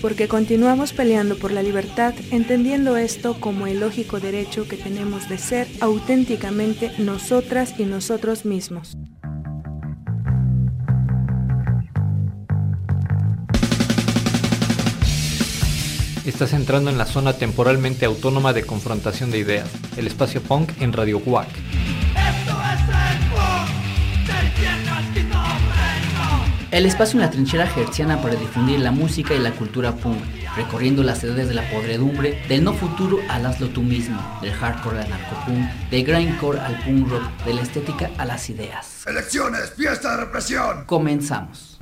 porque continuamos peleando por la libertad, entendiendo esto como el lógico derecho que tenemos de ser auténticamente nosotras y nosotros mismos. Estás entrando en la zona temporalmente autónoma de confrontación de ideas, el espacio punk en Radio WAC. El espacio en la trinchera hertziana para difundir la música y la cultura punk, recorriendo las edades de la podredumbre, del no futuro al hazlo tú mismo, del hardcore al narcopunk, del grindcore al punk rock, de la estética a las ideas. Elecciones, fiesta de represión. Comenzamos.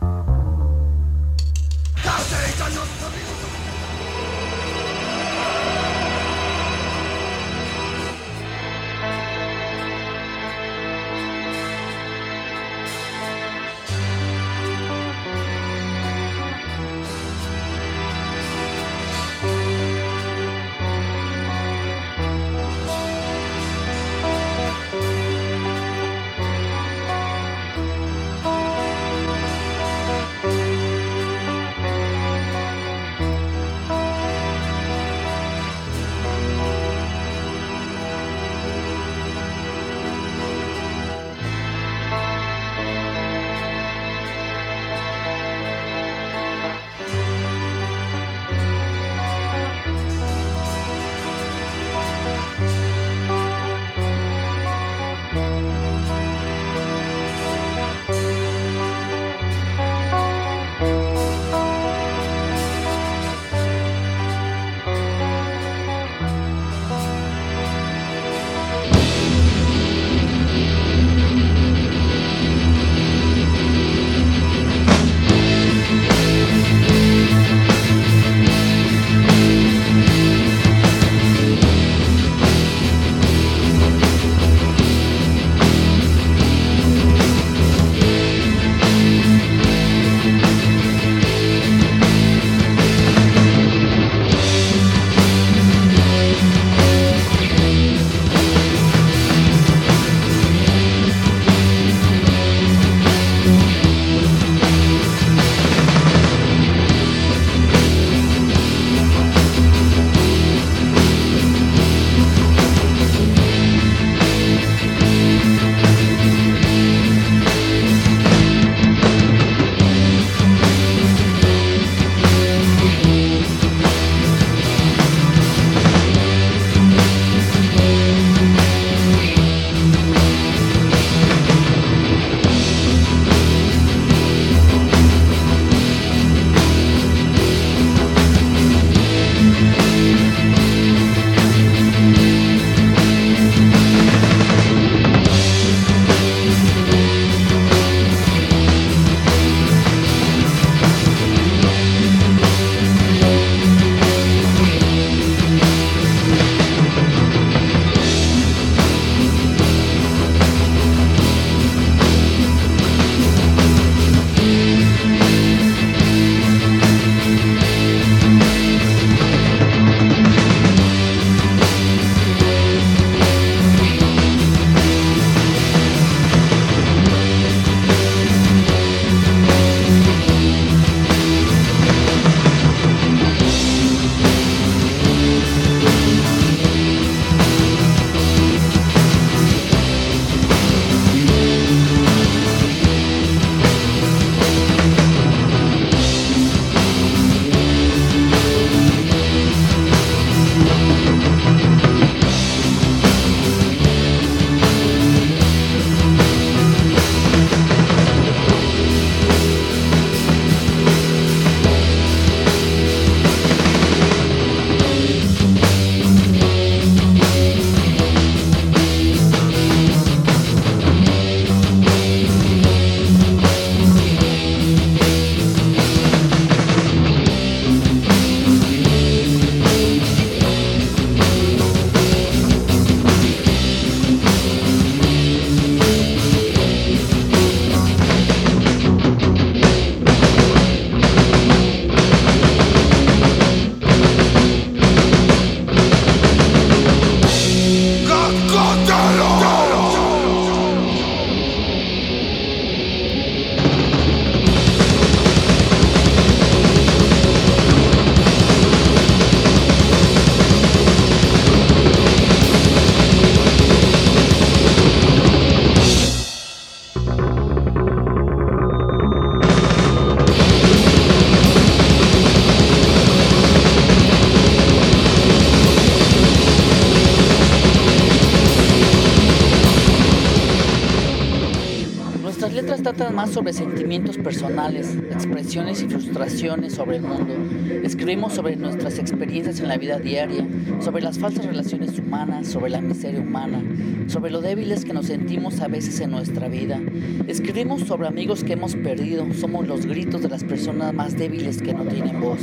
Más sobre sentimientos personales, expresiones y frustraciones sobre el mundo. Escribimos sobre nuestras experiencias en la vida diaria, sobre las falsas relaciones humanas, sobre la miseria humana, sobre lo débiles que nos sentimos a veces en nuestra vida. Escribimos sobre amigos que hemos perdido, somos los gritos de las personas más débiles que no tienen voz.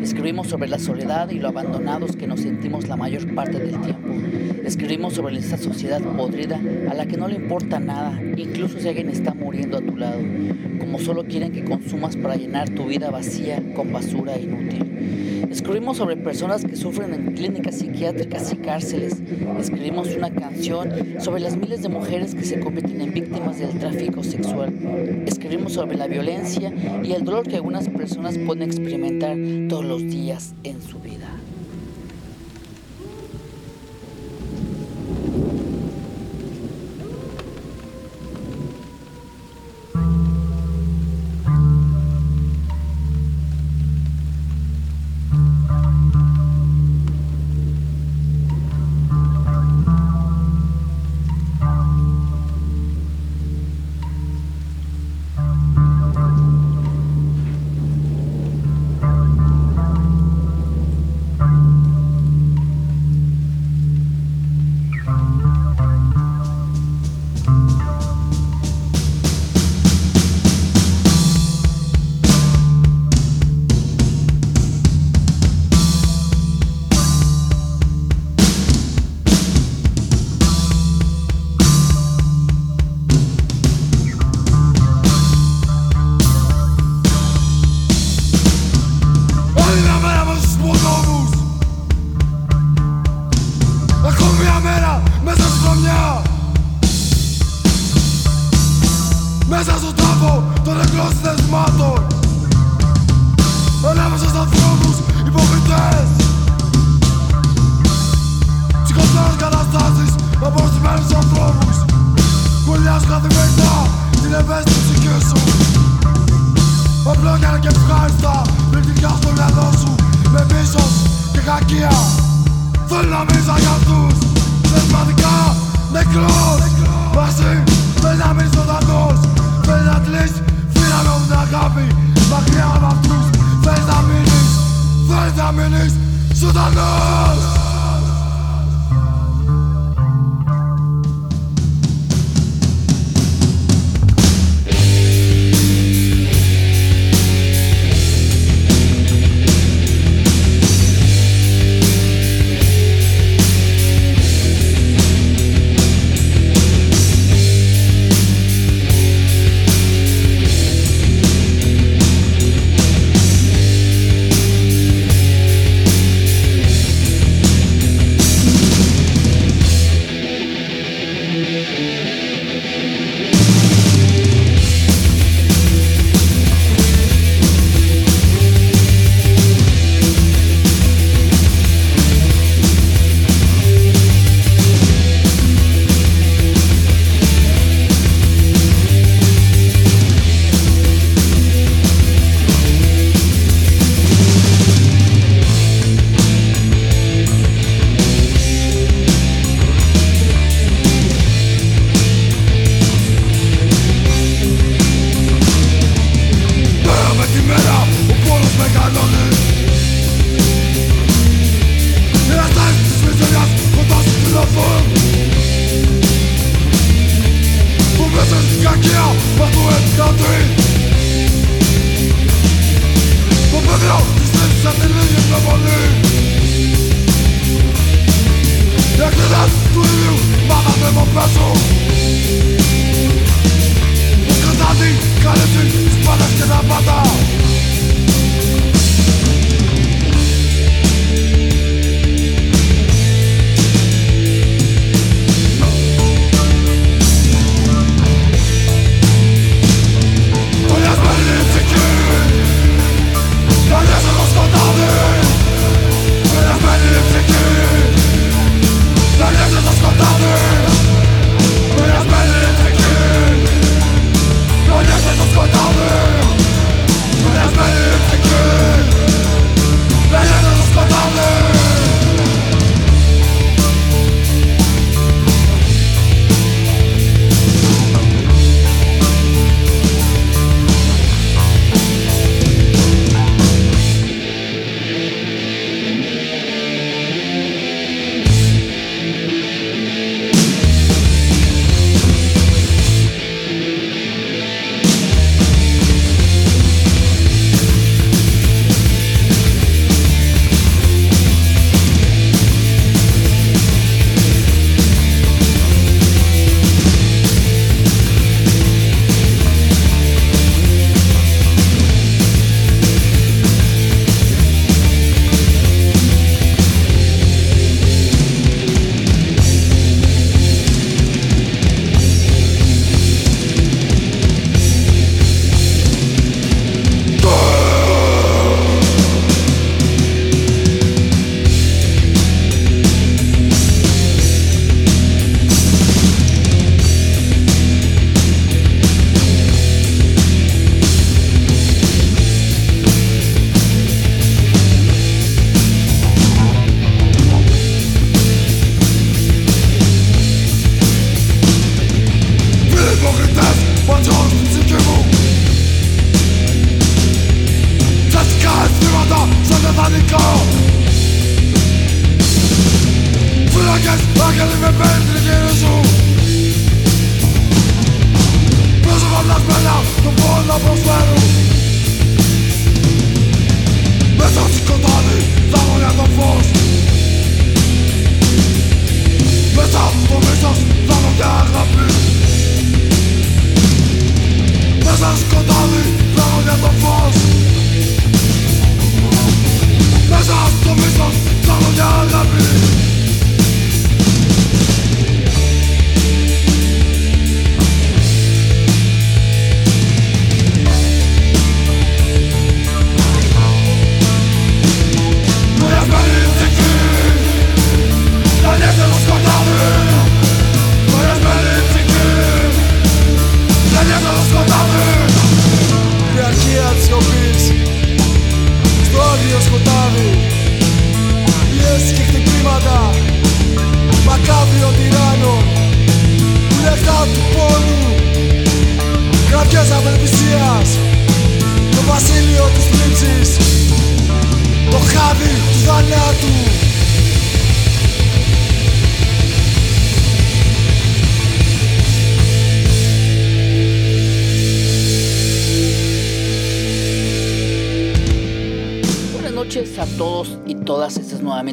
Escribimos sobre la soledad y lo abandonados que nos sentimos la mayor parte del tiempo. Escribimos sobre esta sociedad podrida a la que no le importa nada, incluso si alguien está muriendo a tu lado, como solo quieren que consumas para llenar tu vida vacía con basura inútil. Escribimos sobre personas que sufren en clínicas psiquiátricas y cárceles. Escribimos una canción sobre las miles de mujeres que se convierten en víctimas del tráfico sexual. Escribimos sobre la violencia y el dolor que algunas personas pueden experimentar todos los días en su vida.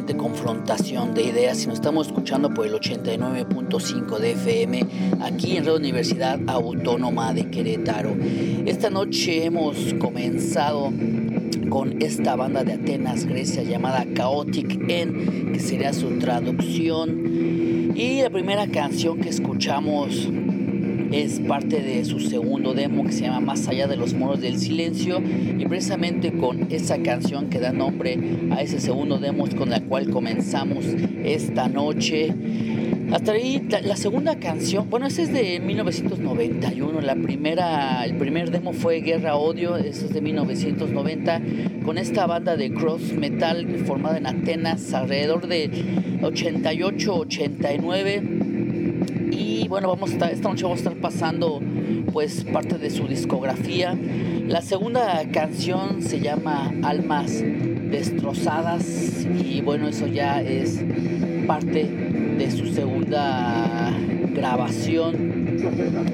Confrontación de ideas. Si nos estamos escuchando por el 89.5 de FM, aquí en Radio Universidad Autónoma de Querétaro. Esta noche hemos comenzado con esta banda de Atenas, Grecia, llamada Chaotic N, que sería su traducción. Y la primera canción que escuchamos es parte de su segundo demo que se llama Más allá de los moros del silencio y precisamente con esa canción que da nombre a ese segundo demo es con la cual comenzamos esta noche. Hasta ahí la, segunda canción, bueno, esa es de 1991, la primera, el primer demo fue Guerra Odio, eso es de 1990, con esta banda de cross metal formada en Atenas alrededor de 88-89 bueno, vamos a esta noche vamos a estar pasando pues parte de su discografía. La segunda canción se llama Almas Destrozadas y bueno, eso ya es parte de su segunda grabación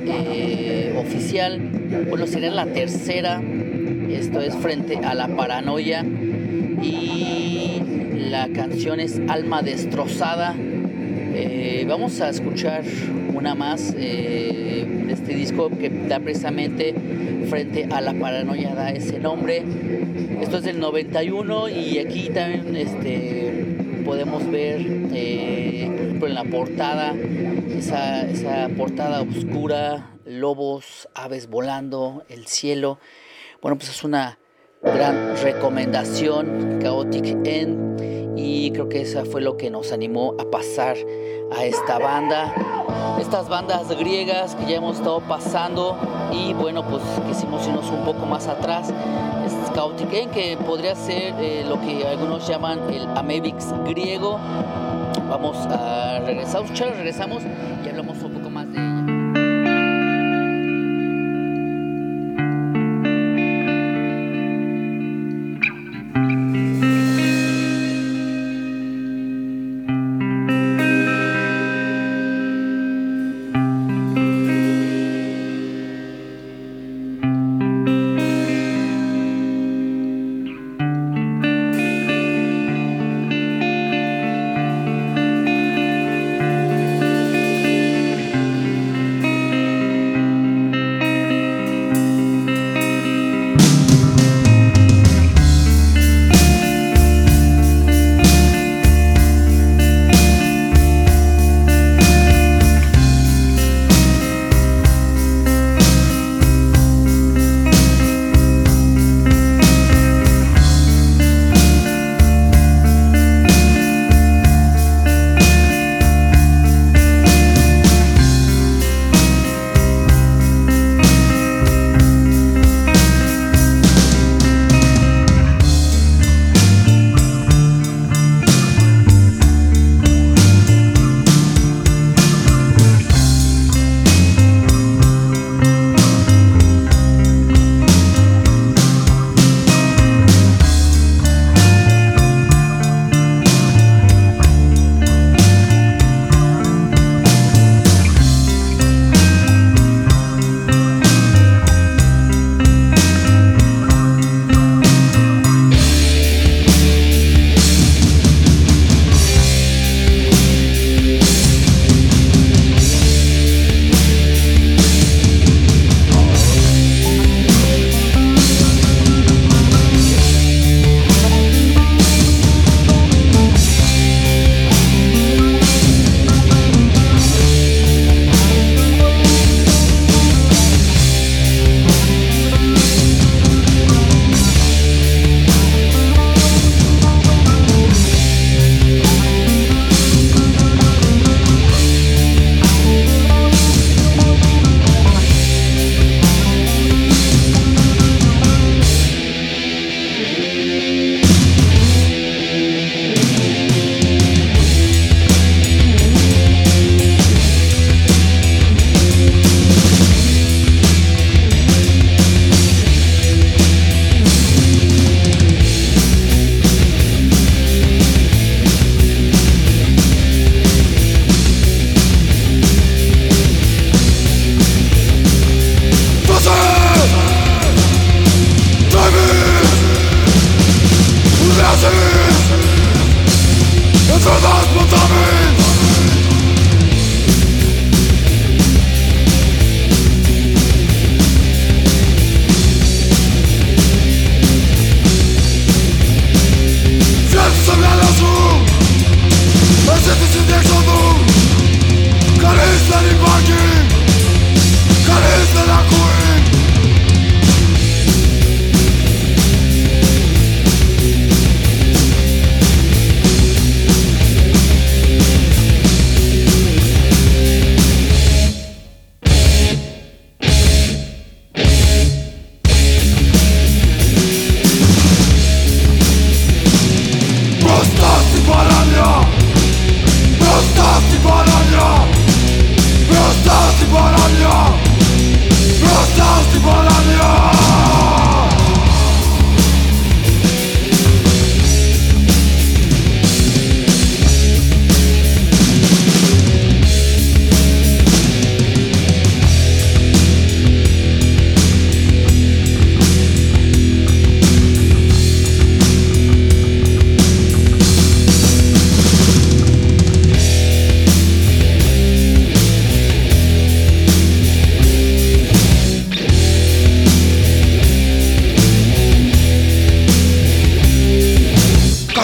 eh, oficial. Bueno, sería la tercera. Esto es frente a la paranoia. Y la canción es Alma Destrozada. Eh, vamos a escuchar una más eh, este disco que da precisamente frente a la paranoia, da ese nombre. Esto es del 91 y aquí también este, podemos ver, eh, por ejemplo, en la portada, esa, esa portada oscura, lobos, aves volando, el cielo. Bueno, pues es una gran recomendación, Chaotic End y creo que eso fue lo que nos animó a pasar a esta banda. Estas bandas griegas que ya hemos estado pasando y bueno, pues quisimos irnos un poco más atrás. Es Chaotic que podría ser eh, lo que algunos llaman el Amebix griego. Vamos a regresar, regresamos y hablamos un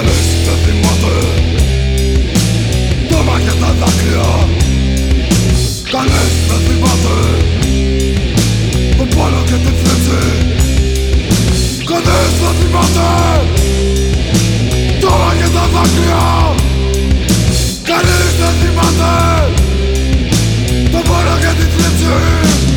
Κανείς δεν θυμάται. Το μάχη τα δάκρυα. Κανείς δεν θυμάται. Τον πόνο και την θλίψη Κανείς δεν θυμάται. Το μάχη τα δάκρυα. Κανείς δεν θυμάται. Τον πόνο και την θλίψη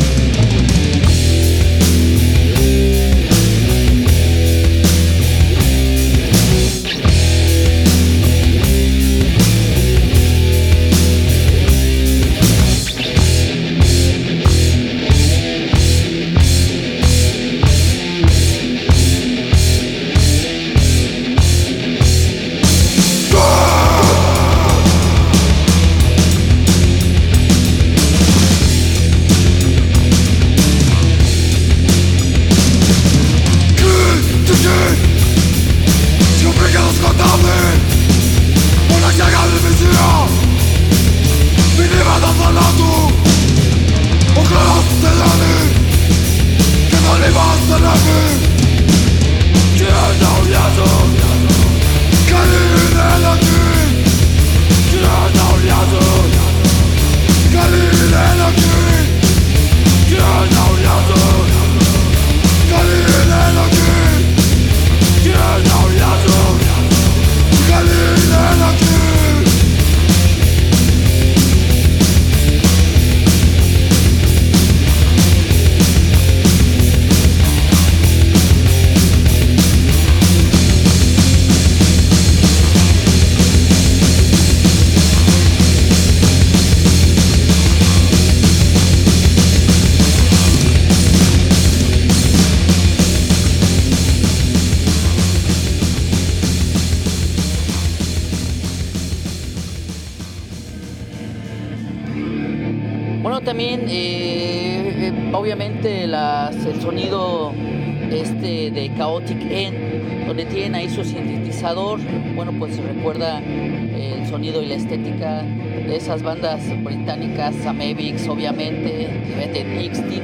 bueno, pues se recuerda el sonido y la estética de esas bandas británicas, Amebix, obviamente, Beth Ixtin.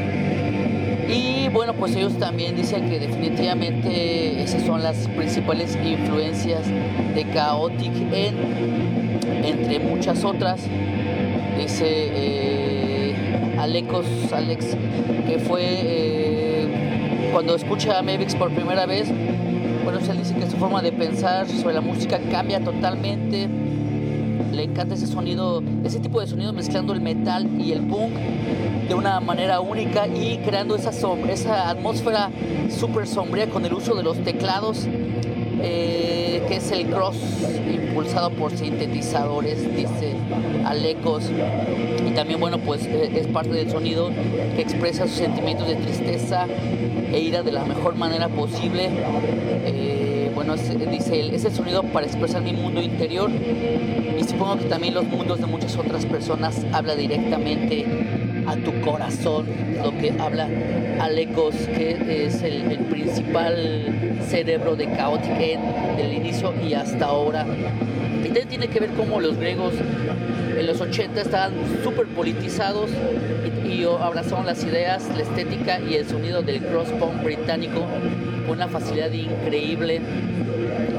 Y bueno, pues ellos también dicen que definitivamente esas son las principales influencias de Chaotic en, entre muchas otras. Dice eh, Alecos, Alex, que fue eh, cuando escucha a Mavix por primera vez, bueno, él dice que su forma de pensar sobre la música cambia totalmente. Le encanta ese sonido, ese tipo de sonido mezclando el metal y el punk de una manera única y creando esa, sombra, esa atmósfera súper sombría con el uso de los teclados, eh, que es el cross impulsado por sintetizadores, dice Alecos. Y también, bueno, pues eh, es parte del sonido que expresa sus sentimientos de tristeza e ira de la mejor manera posible. Eh, bueno, dice él, es el sonido para expresar mi mundo interior y supongo que también los mundos de muchas otras personas habla directamente a tu corazón, lo que habla Alecos, que es el, principal cerebro de Chaotic del inicio y hasta ahora. También tiene que ver cómo los griegos en los 80 estaban súper politizados y, abrazaron las ideas, la estética y el sonido del cross punk británico con una facilidad increíble.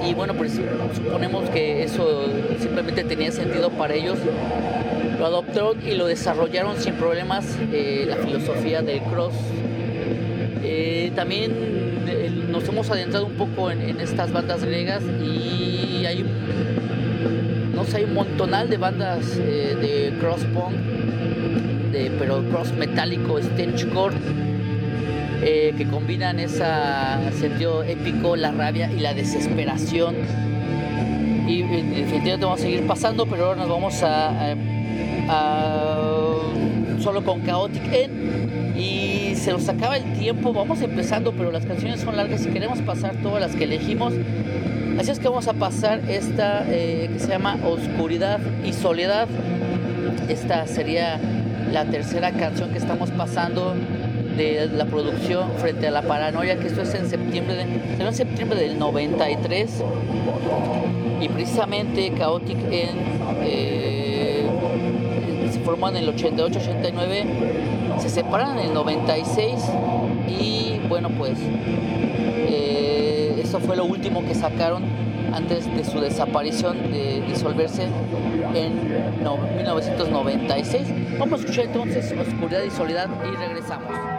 Y bueno, pues suponemos que eso simplemente tenía sentido para ellos. Lo adoptaron y lo desarrollaron sin problemas eh, la filosofía del cross. Eh, también eh, nos hemos adentrado un poco en, en estas bandas griegas y hay un hay un montonal de bandas eh, de cross punk, de, pero cross metálico, stenchcore, eh, que combinan ese sentido épico, la rabia y la desesperación. Y definitivamente vamos a seguir pasando, pero ahora nos vamos a, solo con Chaotic End y se nos acaba el tiempo. Vamos empezando, pero las canciones son largas y queremos pasar todas las que elegimos. Así es que vamos a pasar esta eh, que se llama Oscuridad y Soledad. Esta sería la tercera canción que estamos pasando de la producción frente a la paranoia, que esto es en septiembre, de, en septiembre del 93. Y precisamente Chaotic en, eh, se formó en el 88-89, se separan en el 96 y bueno pues eso fue lo último que sacaron antes de su desaparición, de disolverse en 1996. Vamos a escuchar entonces Oscuridad y Soledad y regresamos.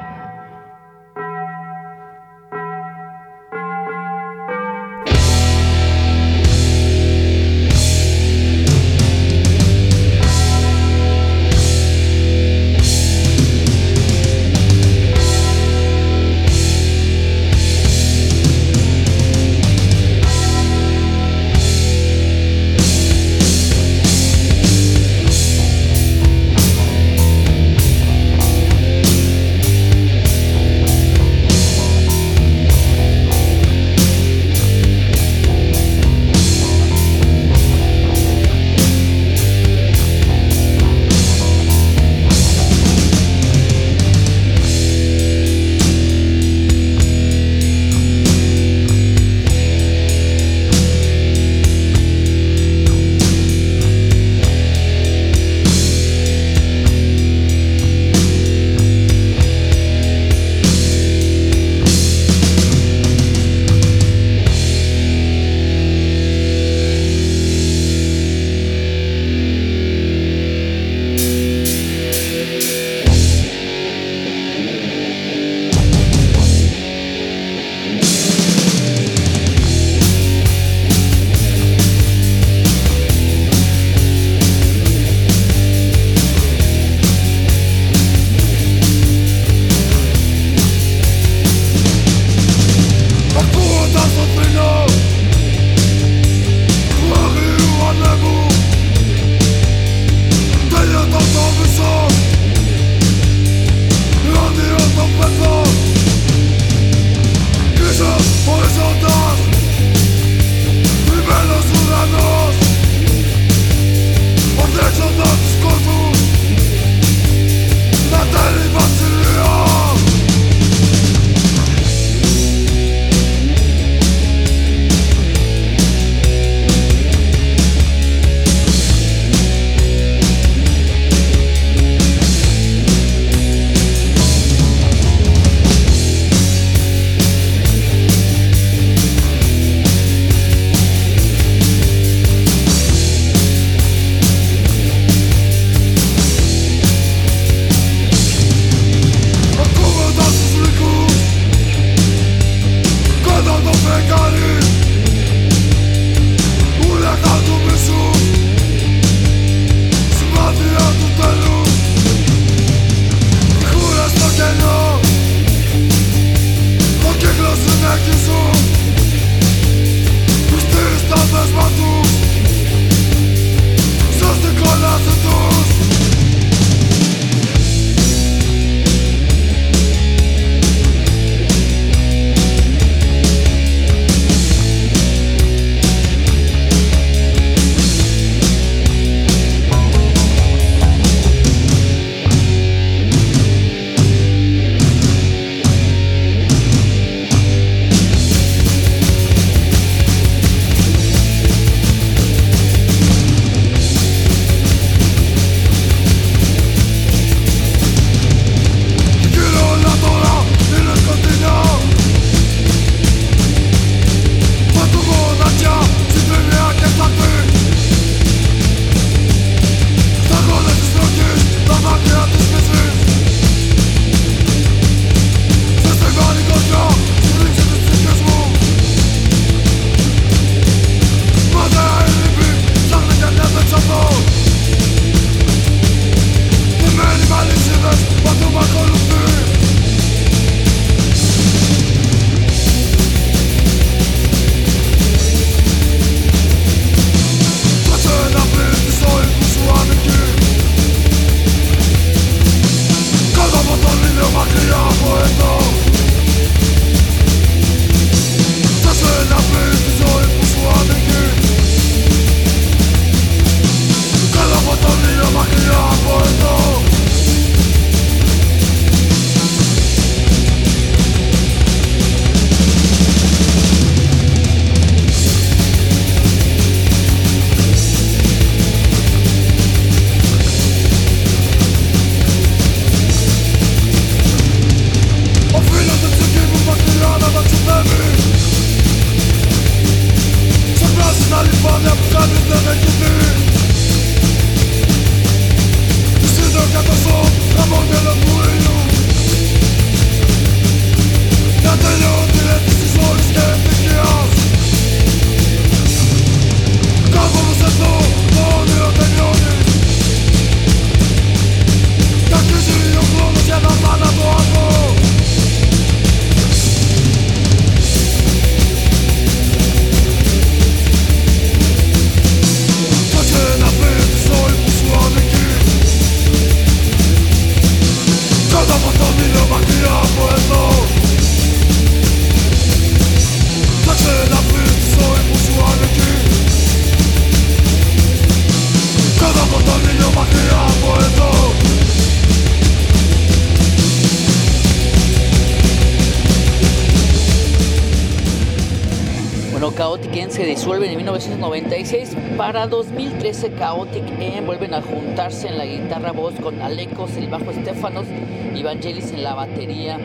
Para 2013 Chaotic M vuelven a juntarse en la guitarra voz con Alecos, el bajo Stefanos y Vangelis en la batería.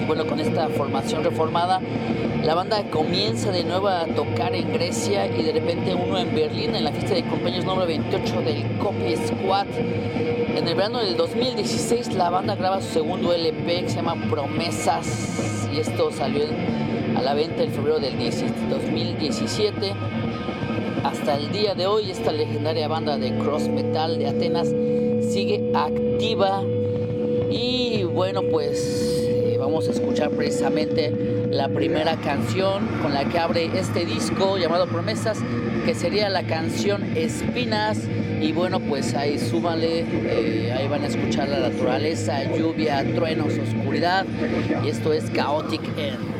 Y bueno, con esta formación reformada, la banda comienza de nuevo a tocar en Grecia y de repente uno en Berlín en la fiesta de cumpleaños número 28 del Copy Squad. En el verano del 2016 la banda graba su segundo LP que se llama Promesas y esto salió a la venta en febrero del 2017 hasta el día de hoy esta legendaria banda de cross metal de Atenas sigue activa. Y bueno pues eh, vamos a escuchar precisamente la primera canción con la que abre este disco llamado Promesas que sería la canción Espinas. Y bueno pues ahí súbanle eh, ahí van a escuchar la naturaleza lluvia truenos oscuridad. Y esto es Chaotic End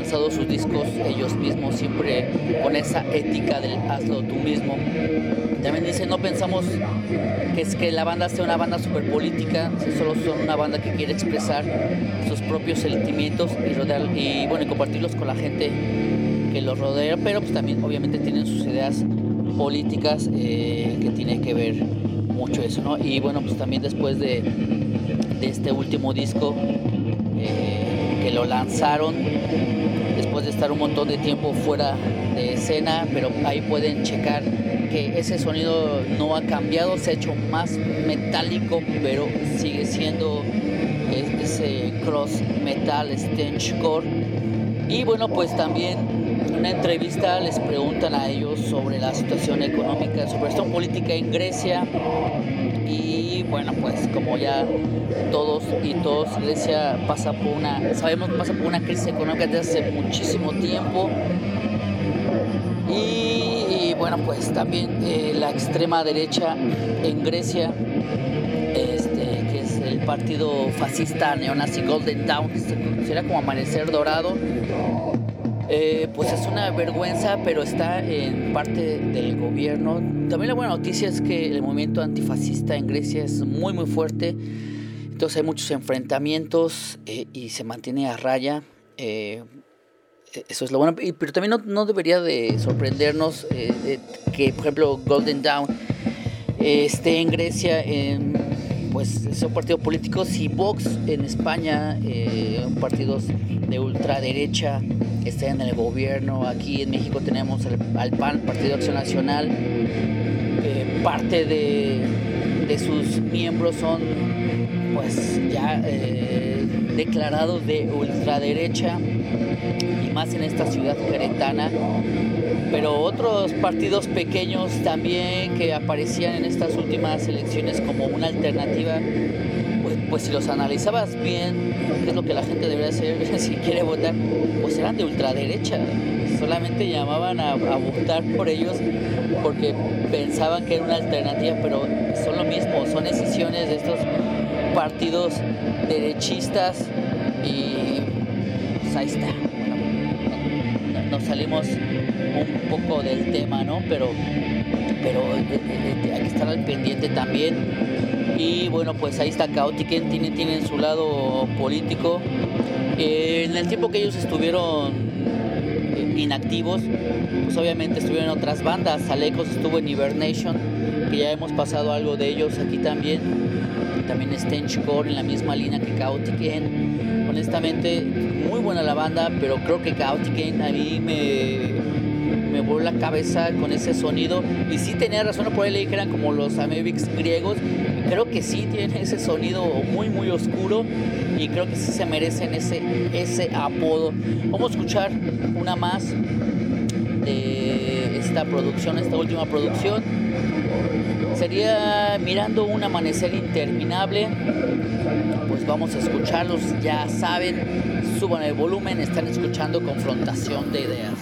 lanzado sus discos ellos mismos, siempre con esa ética del hazlo tú mismo. También dicen, no pensamos que es que la banda sea una banda super política, solo son una banda que quiere expresar sus propios sentimientos y, y bueno, y compartirlos con la gente que los rodea, pero pues también obviamente tienen sus ideas políticas eh, que tiene que ver mucho eso. Y bueno, pues también después de, este último disco, eh, que lo lanzaron estar un montón de tiempo fuera de escena, pero ahí pueden checar que ese sonido no ha cambiado, se ha hecho más metálico, pero sigue siendo ese cross metal core Y bueno, pues también una entrevista les preguntan a ellos sobre la situación económica, sobre la política en Grecia bueno pues como ya todos y todos Grecia pasa por una sabemos pasa por una crisis económica desde hace muchísimo tiempo y, bueno pues también eh, la extrema derecha en Grecia este, que es el partido fascista neonazi Golden Dawn será como amanecer dorado eh, pues es una vergüenza, pero está en parte del gobierno. También la buena noticia es que el movimiento antifascista en Grecia es muy, muy fuerte. Entonces hay muchos enfrentamientos eh, y se mantiene a raya. Eh, eso es lo bueno. Pero también no, debería de sorprendernos que, por ejemplo, Golden Dawn esté en Grecia pues son partidos políticos y Vox en España, eh, partidos de ultraderecha, estén en el gobierno. Aquí en México tenemos al PAN, Partido Acción Nacional. Eh, parte de, sus miembros son pues ya eh, declarados de ultraderecha y más en esta ciudad queretana. Pero otros partidos pequeños también que aparecían en estas últimas elecciones como una alternativa, pues, pues, si los analizabas bien, qué es lo que la gente debería hacer si quiere votar, pues eran de ultraderecha, solamente llamaban a, votar por ellos porque pensaban que era una alternativa, pero son lo mismo, son decisiones de estos partidos derechistas y pues ahí está. nos salimos un poco del tema, ¿no? Pero, pero eh, eh, eh, hay que estar al pendiente también. Y bueno, pues ahí está Chaotiken, tienen, tienen su lado político. en el tiempo que ellos estuvieron inactivos, pues obviamente estuvieron otras bandas. Alecos estuvo en Hibernation, que ya hemos pasado algo de ellos aquí también. También Core en la misma línea que Chaotiken. Honestamente, muy buena la banda, pero creo que Chaotiken a mí me, me voló la cabeza con ese sonido. Y sí tenía razón, por ahí le eran como los Amebix griegos. creo que sí tienen ese sonido muy, muy oscuro. Y creo que sí se merecen ese, ese apodo. Vamos a escuchar una más de esta producción, esta última producción. Sería mirando un amanecer interminable. Pues vamos a escucharlos, ya saben, suban el volumen, están escuchando confrontación de ideas.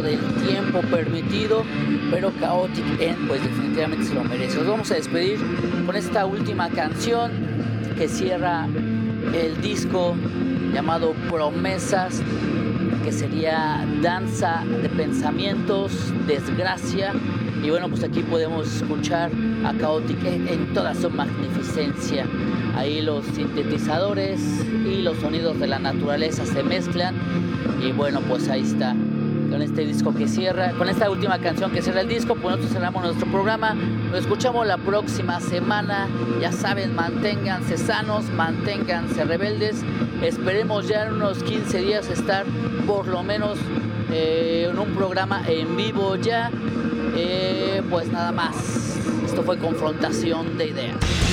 Del tiempo permitido, pero Chaotic pues definitivamente se lo merece. Nos vamos a despedir con esta última canción que cierra el disco llamado Promesas, que sería Danza de Pensamientos, Desgracia. Y bueno, pues aquí podemos escuchar a Chaotic en toda su magnificencia. Ahí los sintetizadores y los sonidos de la naturaleza se mezclan. Y bueno, pues ahí está. Con este disco que cierra, con esta última canción que cierra el disco, pues nosotros cerramos nuestro programa. Nos escuchamos la próxima semana. Ya saben, manténganse sanos, manténganse rebeldes. Esperemos ya en unos 15 días estar por lo menos eh, en un programa en vivo ya. Eh, pues nada más. Esto fue confrontación de ideas.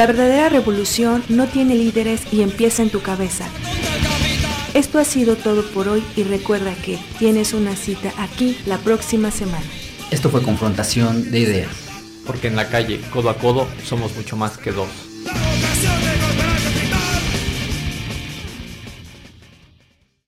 La verdadera revolución no tiene líderes y empieza en tu cabeza. Esto ha sido todo por hoy y recuerda que tienes una cita aquí la próxima semana. Esto fue Confrontación de Ideas. Porque en la calle, codo a codo, somos mucho más que dos.